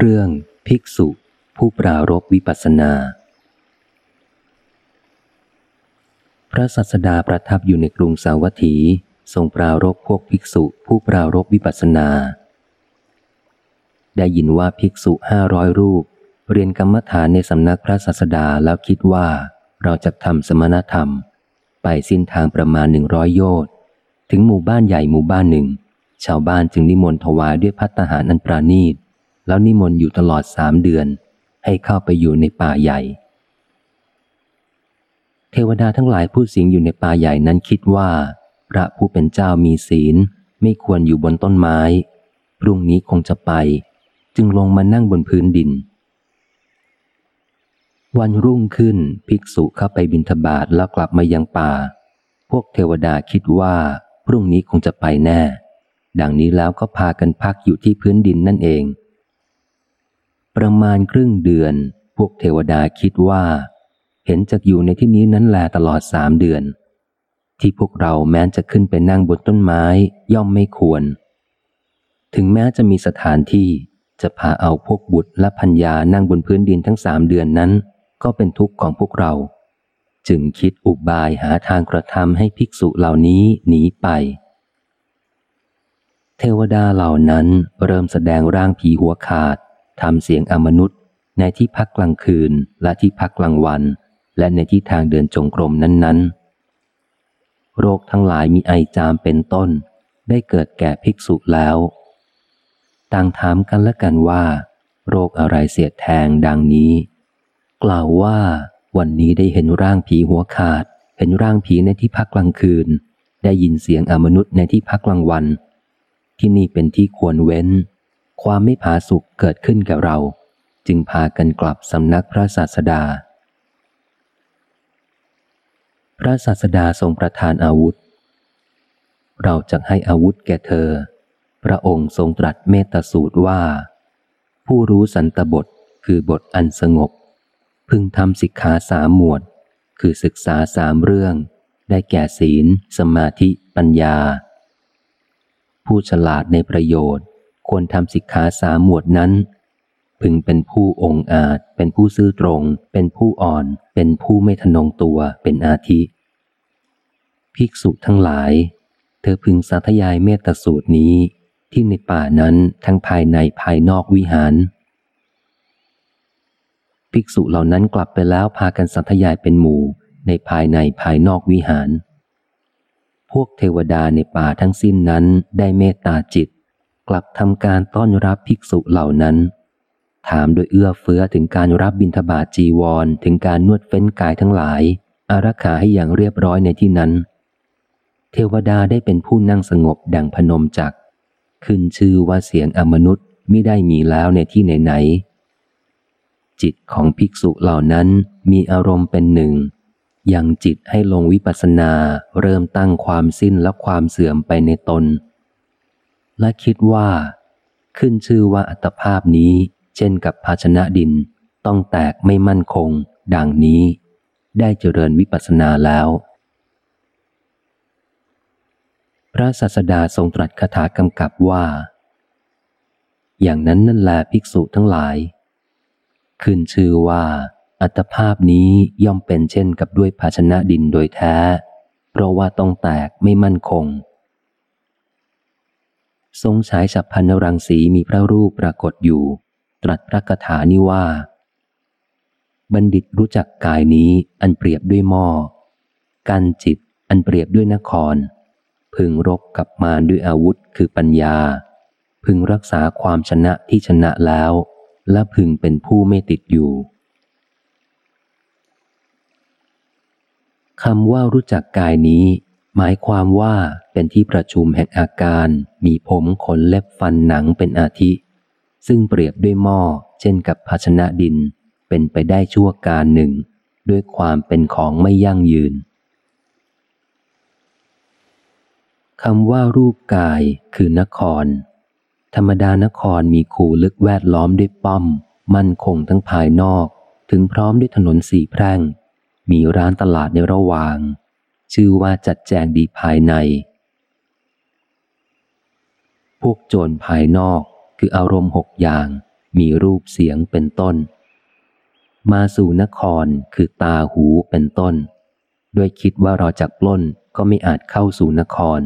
เรื่องภิกษุผู้ปรารบวิปัสนา พระสัสดาประทับอยู่ในกรุงสาวัตถี ทรงปรารบพวกภิกษุผู้ปรารบวิปัสนา ได้ยินว่าภิกษุห้าร้อยรูป เรียนกรรมฐานในสำนักพระสัสดาแล้วคิดว่าเราจะทำสมณธรรม ไปสิ้นทางประมาณหนึ่งร้อยโยชน์ถึงหมู่บ้านใหญ่หมู่บ้านหนึ่ง ชาวบ้านจึงนิมนต์ถวายด้วยพัตหารอันปราณีต แล้วนิมนต์อยู่ตลอดสามเดือน ให้เข้าไปอยู่ในป่าใหญ่ เทวดาทั้งหลายผู้สิงอยู่ในป่าใหญ่นั้นคิดว่า พระผู้เป็นเจ้ามีศีล ไม่ควรอยู่บนต้นไม้ พรุ่งนี้คงจะไป จึงลงมานั่งบนพื้นดิน วันรุ่งขึ้นภิกษุเข้าไปบิณฑบาตแล้วกลับมายังป่า พวกเทวดาคิดว่า พรุ่งนี้คงจะไปแน่ ดังนี้แล้วก็พากันพักอยู่ที่พื้นดินนั่นเอง ประมาณครึ่งเดือน พวกเทวดาคิดว่า เห็นจะอยู่ในที่นี้นั้นแลตลอดสามเดือน ที่พวกเราแม้จะขึ้นไปนั่งบนต้นไม้ย่อมไม่ควร ถึงแม้จะมีสถานที่จะพาเอาพวกบุตรและพัญญานั่งบนพื้นดินทั้งสามเดือนนั้น ก็เป็นทุกข์ของพวกเรา จึงคิดอุบายหาทางกระทำให้ภิกษุเหล่านี้หนีไป เทวดาเหล่านั้นเริ่มแสดงร่างผีหัวขาด ทำเสียงอมนุษย์ ในที่พักกลางคืนและที่พักกลางวัน และในที่ทางเดินจงกรมนั้นๆ โรคทั้งหลายมีไอจามเป็นต้น ได้เกิดแก่ภิกษุแล้ว ต่างถามกันและกันว่า โรคอะไรเสียดแทงดังนี้ กล่าวว่าวันนี้ได้เห็นร่างผีหัวขาด เห็นร่างผีในที่พักกลางคืน ได้ยินเสียงอมนุษย์ในที่พักกลางวัน ที่นี่เป็นที่ควรเว้น ความไม่ผาสุกเกิดขึ้นกับเรา จึงพากันกลับสำนักพระศาสดา พระศาสดาทรงประทานอาวุธ เราจะให้อาวุธแก่เธอ พระองค์ทรงตรัสเมตสูตรว่า ผู้รู้สันตบทคือบทอันสงบ พึงทำสิกขาสามหมวด คือศึกษาสามเรื่อง ได้แก่ศีล สมาธิ ปัญญา ผู้ฉลาดในประโยชน์ ควรทำสิกขาสามหมวดนั้น พึงเป็นผู้องอาจ เป็นผู้ซื่อตรง เป็นผู้อ่อน เป็นผู้ไม่ทนงตัว เป็นอาทิ ภิกษุทั้งหลาย เธอพึงสาธยายเมตสูตรนี้ที่ในป่านั้นทั้งภายในภายนอกวิหาร ภิกษุเหล่านั้นกลับไปแล้วพากันสัทยายเป็นหมู่ในภายในภายนอกวิหาร พวกเทวดาในป่าทั้งสิ้นนั้นได้เมตตาจิต กลับทำการต้อนรับภิกษุเหล่านั้น ถามโดยเอื้อเฟื้อถึงการรับบิณฑบาตจีวร ถึงการนวดเฟ้นกายทั้งหลาย อารักขาให้อย่างเรียบร้อยในที่นั้น เทวดาได้เป็นผู้นั่งสงบดังพนมจักขึ้นชื่อว่าเสียงอมนุษย์ไม่ได้มีแล้วในที่ไหนจิตของภิกษุเหล่านั้นมีอารมณ์เป็นหนึ่งยังจิตให้ลงวิปัสนาเริ่มตั้งความสิ้นและความเสื่อมไปในตน และคิดว่า ขึ้นชื่อว่าอัตภาพนี้ เช่นกับภาชนะดิน ต้องแตกไม่มั่นคง ดังนี้ ได้เจริญวิปัสสนาแล้ว พระศาสดาทรงตรัสคาถากำกับว่า อย่างนั้นนั่นแหละภิกษุทั้งหลาย ขึ้นชื่อว่า อัตภาพนี้ย่อมเป็นเช่นกับด้วยภาชนะดินโดยแท้ เพราะว่าต้องแตกไม่มั่นคง ทรงฉายฉับพันรังสีมีพระรูปปรากฏอยู่ ตรัสพระคาถานี้ว่า บัณฑิตรู้จักกายนี้อันเปรียบด้วยหม้อกันจิตอันเปรียบด้วยนคร พึงรบกับมารด้วยอาวุธคือปัญญา พึงรักษาความชนะที่ชนะแล้ว และพึงเป็นผู้ไม่ติดอยู่คำว่ารู้จักกายนี้ หมายความว่าเป็นที่ประชุมแห่งอาการ มีผมขนเล็บฟันหนังเป็นอาทิ ซึ่งเปรียบด้วยหม้อ เช่นกับภาชนะดิน เป็นไปได้ชั่วการหนึ่ง ด้วยความเป็นของไม่ยั่งยืนคำว่ารูปกายคือนคร ธรรมดานครมีคูลึกแวดล้อมด้วยป้อม มั่นคงทั้งภายนอก ถึงพร้อมด้วยถนนสี่แพร่ง มีร้านตลาดในระหว่าง ชื่อว่าจัดแจงดีภายใน พวกโจรภายนอกคืออารมณ์หกอย่าง มีรูปเสียงเป็นต้น มาสู่นครคือตาหูเป็นต้น ด้วยคิดว่าเราจักปล้นก็ไม่อาจเข้าสู่นคร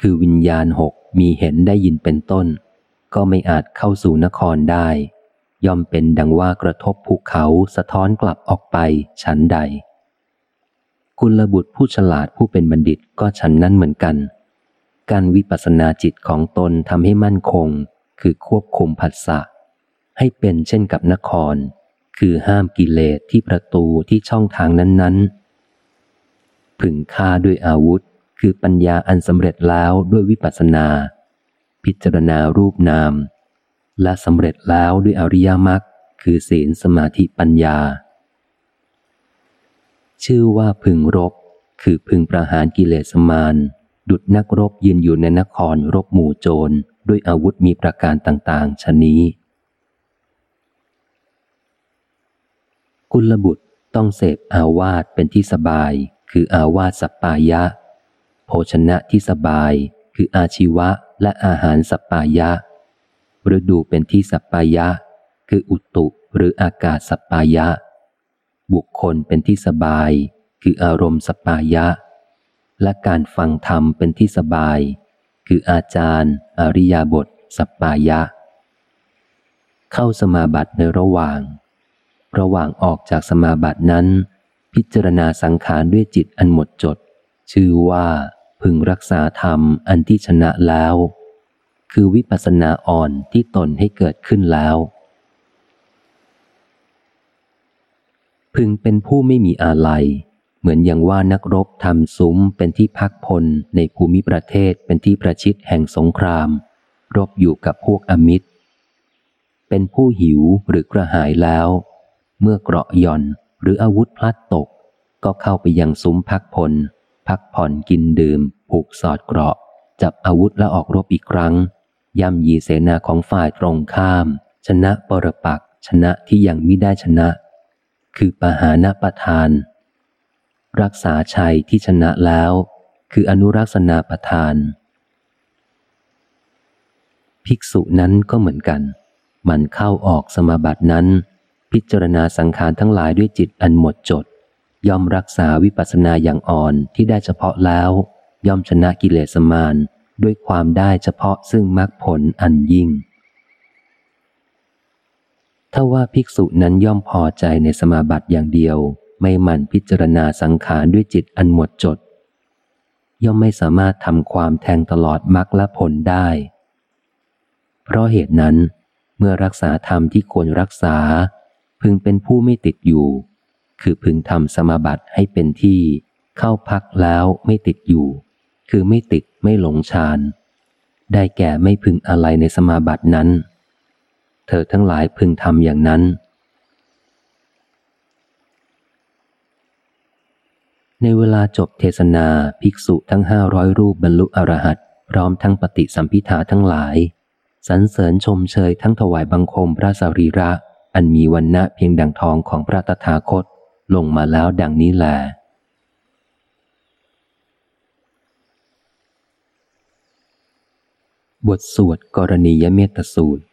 คือวิญญาณหกมีเห็นได้ยินเป็นต้น ก็ไม่อาจเข้าสู่นครได้ ย่อมเป็นดังว่ากระทบภูเขาสะท้อนกลับออกไปชั้นใด กุลบุตรผู้ฉลาดผู้เป็นบัณฑิตก็ฉันนั้นเหมือนกัน การวิปัสสนาจิตของตนทำให้มั่นคง คือควบคุมผัสสะให้เป็นเช่นกับนคร คือห้ามกิเลสที่ประตูที่ช่องทางนั้น ๆ พึงฆ่าด้วยอาวุธ คือปัญญาอันสำเร็จแล้วด้วยวิปัสสนา พิจารณารูปนาม และสำเร็จแล้วด้วยอริยมรรคคือศีลสมาธิปัญญา ชื่อว่าพึงรบ คือพึงประหารกิเลสมาน ดุดนักรบยืนอยู่ในนครรบหมู่โจร ด้วยอาวุธมีประการต่างๆชนี้ กุลบุตรต้องเสพอาวาสเป็นที่สบาย คืออาวาสสัปปายะ โภชนะที่สบาย คืออาชีวะและอาหารสัปปายะฤดูเป็นที่สัปปายะ คืออุตุหรืออากาศสัปปายะ บุคคลเป็นที่สบาย คืออารมณ์สปายะ และการฟังธรรมเป็นที่สบาย คืออาจารย์ อริยบทสปปายะ เข้าสมาบัติในระหว่าง ระหว่างออกจากสมาบัตินั้น พิจารณาสังขารด้วยจิตอันหมดจด ชื่อว่าพึงรักษาธรรมอันที่ชนะแล้ว คือวิปัสสนาอ่อนที่ตนให้เกิดขึ้นแล้ว พึงเป็นผู้ไม่มีอาลัย เหมือนอย่างว่านักรบทำซุ้มเป็นที่พักพลในภูมิประเทศเป็นที่ประชิดแห่งสงคราม รบอยู่กับพวกอมิตร เป็นผู้หิวหรือกระหายแล้ว เมื่อเกราะย่อนหรืออาวุธพลัดตก ก็เข้าไปยังซุ้มพักพล พักผ่อนกินดื่ม ผูกสอดเกราะ จับอาวุธและออกรบอีกครั้งย่ำยีเสนาของฝ่ายตรงข้าม ชนะปรปักชนะที่ยังไม่ได้ชนะ คือปหาณประทาน รักษาชัยที่ชนะแล้ว คืออนุรักษณาประทาน ภิกษุนั้นก็เหมือนกัน มันเข้าออกสมาบัตินั้น พิจารณาสังขารทั้งหลายด้วยจิตอันหมดจด ย่อมรักษาวิปัสสนาอย่างอ่อนที่ได้เฉพาะแล้ว ย่อมชนะกิเลสมานด้วยความได้เฉพาะซึ่งมรรคผลอันยิ่ง ถ้าว่าภิกษุนั้นย่อมพอใจในสมาบัติอย่างเดียว ไม่หมั่นพิจารณาสังขารด้วยจิตอันหมดจด ย่อมไม่สามารถทำความแทงตลอดมรรคและผลได้ เพราะเหตุนั้น เมื่อรักษาธรรมที่ควรรักษา พึงเป็นผู้ไม่ติดอยู่ คือพึงทำสมาบัติให้เป็นที่ เข้าพักแล้วไม่ติดอยู่ คือไม่ติดไม่หลงฌานได้แก่ไม่พึงอะไรในสมาบัตินั้น เธอทั้งหลายพึงทำอย่างนั้น ในเวลาจบเทศนาภิกษุทั้งห้าร้อยรูปบรรลุอรหัตพร้อมทั้งปฏิสัมพิทาทั้งหลายสรรเสริญชมเชยทั้งถวายบังคมพระสรีระ อันมีวันณะเพียงดังทองของพระตถาคตลงมาแล้วดังนี้แหลบทสวดกรณียเมตสูตร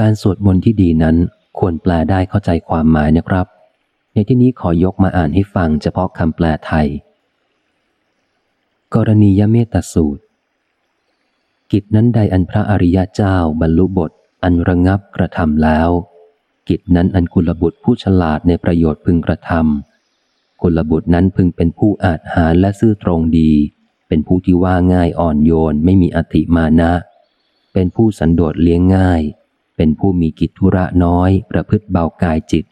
การสวดมนต์ที่ดีนั้นควรแปลได้เข้าใจความหมายนะครับ ในที่นี้ขอยกมาอ่านให้ฟังเฉพาะคำแปลไทย กรณียเมตสูตร กิจนั้นใดอันพระอริยเจ้าบรรลุบท อันระงับกระทำแล้ว กิจนั้นอันกุลบุตรผู้ฉลาดในประโยชน์พึงกระทำกุลบุตรนั้นพึงเป็นผู้อาจหาและซื่อตรงดี เป็นผู้ที่ว่าง่ายอ่อนโยนไม่มีอธิมานะ เป็นผู้สันโดษเลี้ยงง่าย เป็นผู้มีกิจธุระน้อย ประพฤติเบากายจิต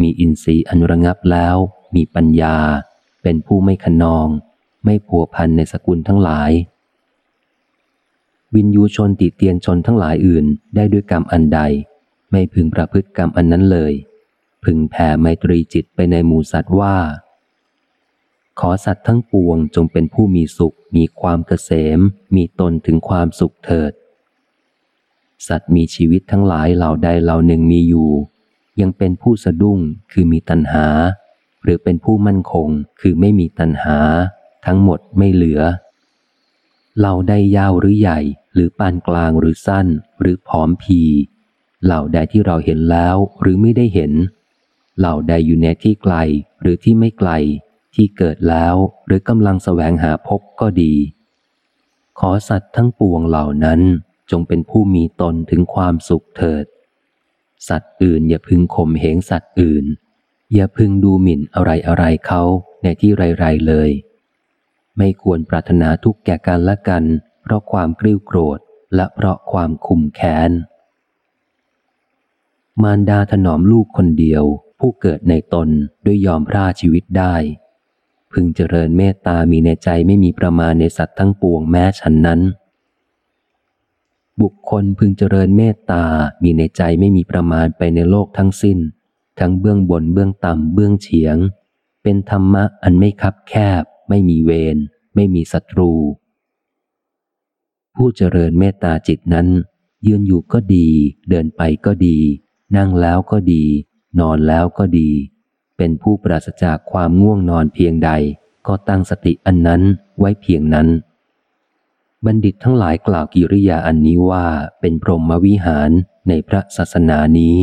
มีอินทรีย์อันระงับแล้ว มีปัญญา เป็นผู้ไม่ขนอง ไม่ผัวพันในสกุลทั้งหลาย วินยูชนติเตียนชนทั้งหลายอื่นได้ด้วยกรรมอันใด ไม่พึงประพฤติกรรมอันนั้นเลย พึงแผ่ไมตรีจิตไปในหมู่สัตว์ว่า ขอสัตว์ทั้งปวงจงเป็นผู้มีสุข มีความเกษม มีตนถึงความสุขเถิด สัตว์มีชีวิตทั้งหลายเหล่าใดเหล่าหนึ่งมีอยู่ ยังเป็นผู้สะดุ้งคือมีตัณหา หรือเป็นผู้มั่นคงคือไม่มีตัณหา ทั้งหมดไม่เหลือเหล่าใดยาวหรือใหญ่ หรือปานกลางหรือสั้น หรือผอมพีเหล่าใดที่เราเห็นแล้วหรือไม่ได้เห็น เหล่าใดอยู่ในที่ไกลหรือที่ไม่ไกล ที่เกิดแล้วหรือกำลังแสวงหาพบก็ดี ขอสัตว์ทั้งปวงเหล่านั้น จงเป็นผู้มีตนถึงความสุขเถิด สัตว์อื่นอย่าพึงข่มเหงสัตว์อื่น อย่าพึงดูหมิ่นอะไรอะไรเขาในที่ไรๆเลย ไม่ควรปรารถนาทุกแก่กันและกัน เพราะความกริ้วโกรธและเพราะความคุมแค้น มารดาถนอมลูกคนเดียว ผู้เกิดในตนด้วยยอมพราชีวิตได้ พึงเจริญเมตตามีในใจไม่มีประมาณในสัตว์ทั้งปวงแม้ฉันนั้น บุคคลพึงเจริญเมตตา มีในใจไม่มีประมาณไปในโลกทั้งสิ้น ทั้งเบื้องบนเบื้องต่ำเบื้องเฉียง เป็นธรรมะอันไม่คับแคบ ไม่มีเวร ไม่มีศัตรู ผู้เจริญเมตตาจิตนั้น ยืนอยู่ก็ดี เดินไปก็ดี นั่งแล้วก็ดี นอนแล้วก็ดี เป็นผู้ปราศจากความง่วงนอนเพียงใด ก็ตั้งสติอันนั้นไว้เพียงนั้น บัณฑิตทั้งหลายกล่าวกิริยาอันนี้ว่าเป็นพรหมวิหารในพระศาสนานี้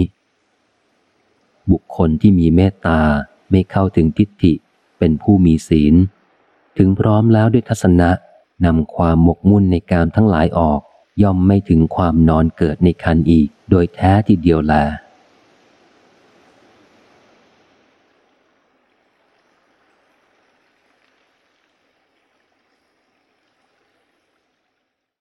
บุคคลที่มีเมตตาไม่เข้าถึงทิฏฐิ เป็นผู้มีศีล ถึงพร้อมแล้วด้วยทัศนะนำความหมกมุ่นในการทั้งหลายออก ย่อมไม่ถึงความนอนเกิดในคันอีก โดยแท้ทีเดียวแล